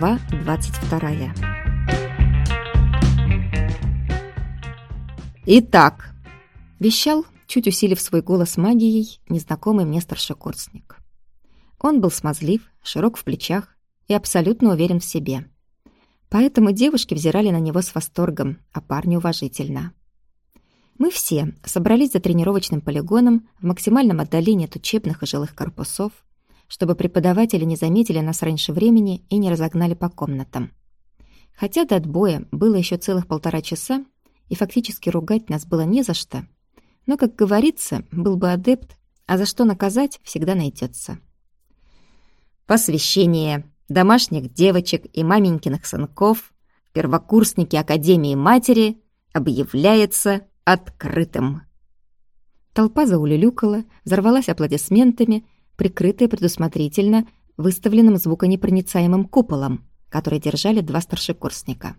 Глава 22 «Итак», — вещал, чуть усилив свой голос магией, незнакомый мне старшекурсник. Он был смазлив, широк в плечах и абсолютно уверен в себе. Поэтому девушки взирали на него с восторгом, а парни уважительно. Мы все собрались за тренировочным полигоном в максимальном отдалении от учебных и жилых корпусов, чтобы преподаватели не заметили нас раньше времени и не разогнали по комнатам. Хотя до отбоя было еще целых полтора часа, и фактически ругать нас было не за что, но, как говорится, был бы адепт, а за что наказать всегда найдется. Посвящение домашних девочек и маменькиных сынков первокурсники Академии Матери объявляется открытым. Толпа заулюлюкала, взорвалась аплодисментами, прикрытая предусмотрительно выставленным звуконепроницаемым куполом, который держали два старшекурсника.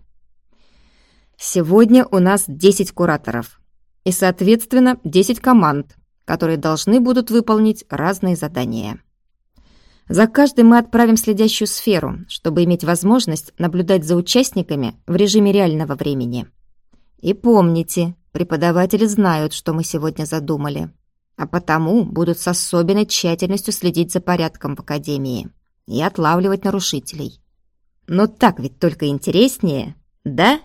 «Сегодня у нас 10 кураторов и, соответственно, 10 команд, которые должны будут выполнить разные задания. За каждым мы отправим следящую сферу, чтобы иметь возможность наблюдать за участниками в режиме реального времени. И помните, Преподаватели знают, что мы сегодня задумали, а потому будут с особенной тщательностью следить за порядком в Академии и отлавливать нарушителей. Но так ведь только интереснее, да?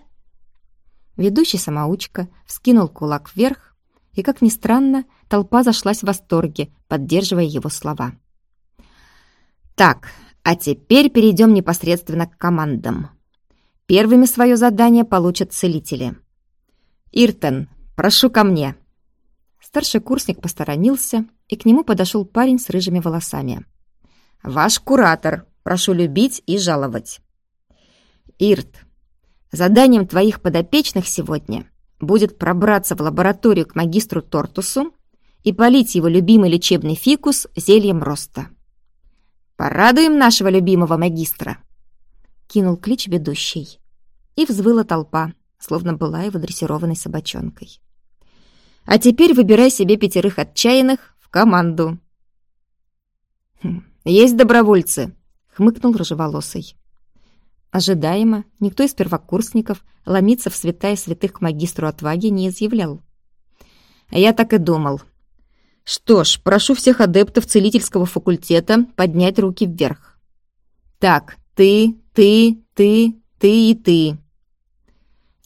Ведущий самоучка вскинул кулак вверх, и, как ни странно, толпа зашлась в восторге, поддерживая его слова. Так, а теперь перейдем непосредственно к командам. Первыми свое задание получат целители — «Иртон, прошу ко мне!» Старший курсник посторонился, и к нему подошел парень с рыжими волосами. «Ваш куратор, прошу любить и жаловать!» «Ирт, заданием твоих подопечных сегодня будет пробраться в лабораторию к магистру Тортусу и полить его любимый лечебный фикус зельем роста. Порадуем нашего любимого магистра!» Кинул клич ведущий. И взвыла толпа, словно была его дрессированной собачонкой. «А теперь выбирай себе пятерых отчаянных в команду». «Хм, «Есть добровольцы», — хмыкнул рыжеволосый. Ожидаемо, никто из первокурсников ломиться в святая святых к магистру отваги не изъявлял. А я так и думал. Что ж, прошу всех адептов целительского факультета поднять руки вверх. Так, ты, ты, ты, ты и ты.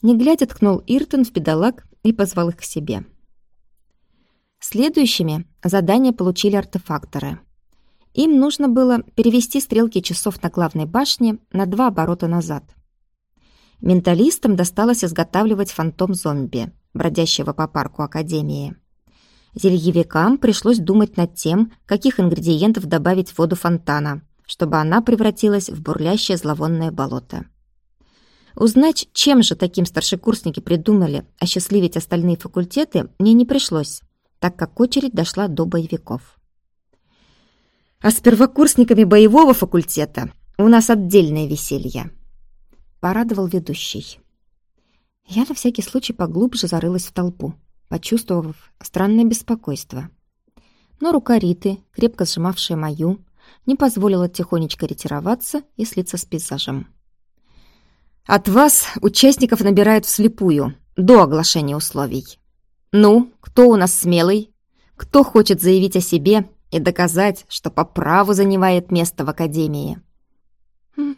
Не глядя, ткнул Иртон в педалак и позвал их к себе. Следующими задание получили артефакторы. Им нужно было перевести стрелки часов на главной башне на два оборота назад. Менталистам досталось изготавливать фантом-зомби, бродящего по парку Академии. Зельевикам пришлось думать над тем, каких ингредиентов добавить в воду фонтана, чтобы она превратилась в бурлящее зловонное болото. Узнать, чем же таким старшекурсники придумали осчастливить остальные факультеты, мне не пришлось, так как очередь дошла до боевиков. А с первокурсниками боевого факультета у нас отдельное веселье. Порадовал ведущий. Я на всякий случай поглубже зарылась в толпу, почувствовав странное беспокойство. Но рука Риты, крепко сжимавшая мою, не позволила тихонечко ретироваться и слиться с пейзажем. От вас участников набирают вслепую, до оглашения условий. Ну, кто у нас смелый? Кто хочет заявить о себе и доказать, что по праву занимает место в академии? Хм,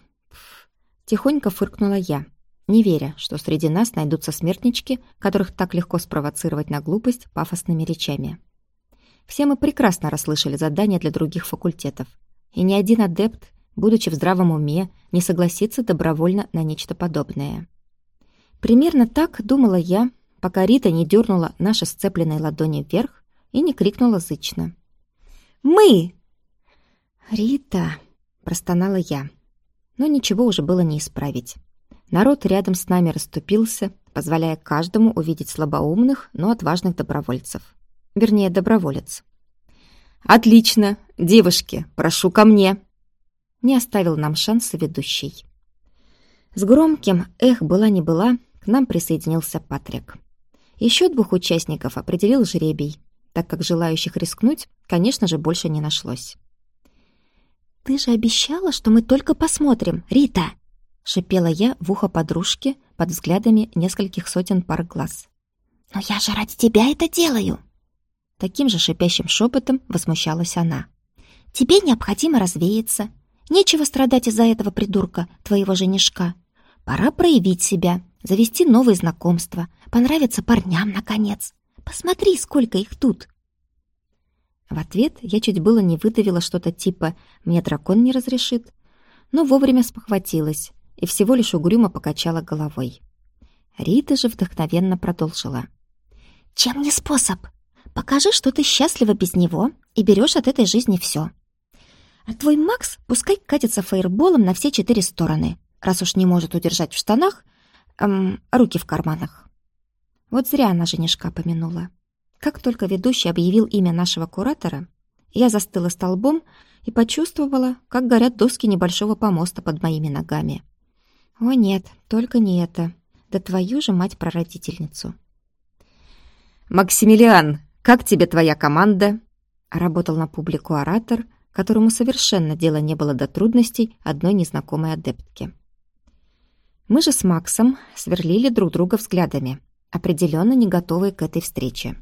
тихонько фыркнула я, не веря, что среди нас найдутся смертнички, которых так легко спровоцировать на глупость пафосными речами. Все мы прекрасно расслышали задания для других факультетов, и ни один адепт будучи в здравом уме, не согласиться добровольно на нечто подобное. Примерно так думала я, пока Рита не дернула наши сцепленные ладони вверх и не крикнула зычно. «Мы!» «Рита!» — простонала я. Но ничего уже было не исправить. Народ рядом с нами расступился, позволяя каждому увидеть слабоумных, но отважных добровольцев. Вернее, доброволец. «Отлично! Девушки, прошу ко мне!» не оставил нам шанса ведущий. С громким «эх, была не была» к нам присоединился Патрик. Еще двух участников определил жребий, так как желающих рискнуть, конечно же, больше не нашлось. «Ты же обещала, что мы только посмотрим, Рита!» Шипела я в ухо подружки под взглядами нескольких сотен пар глаз. «Но я же ради тебя это делаю!» Таким же шипящим шепотом возмущалась она. «Тебе необходимо развеяться. Нечего страдать из-за этого придурка, твоего женишка. Пора проявить себя, завести новые знакомства, понравиться парням, наконец. Посмотри, сколько их тут!» В ответ я чуть было не выдавила что-то типа «мне дракон не разрешит», но вовремя спохватилась и всего лишь угрюмо покачала головой. Рита же вдохновенно продолжила. «Чем не способ? Покажи, что ты счастлива без него и берешь от этой жизни все. А твой Макс пускай катится фаерболом на все четыре стороны, раз уж не может удержать в штанах эм, руки в карманах». Вот зря она женишка помянула. Как только ведущий объявил имя нашего куратора, я застыла столбом и почувствовала, как горят доски небольшого помоста под моими ногами. О нет, только не это. Да твою же мать-прародительницу. «Максимилиан, как тебе твоя команда?» Работал на публику оратор, которому совершенно дела не было до трудностей одной незнакомой адептки. Мы же с Максом сверлили друг друга взглядами, определенно не готовые к этой встрече.